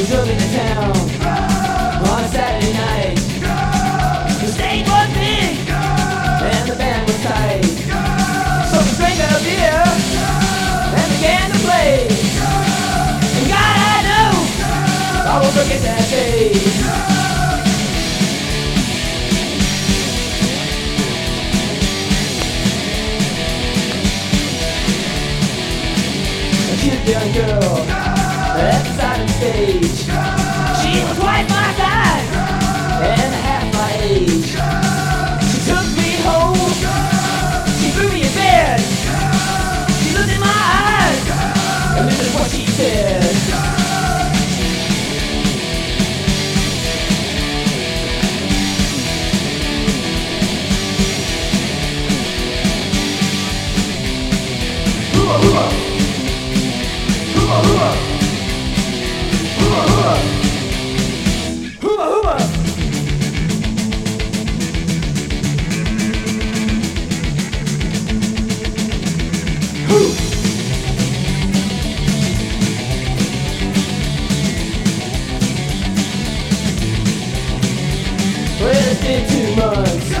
We drove into town on a Saturday night. The stage was big and the band was tight. So we drank a beer and began to play. And God, I know I will forget that day. Cute young girl at the stage. She was twice my size in two months.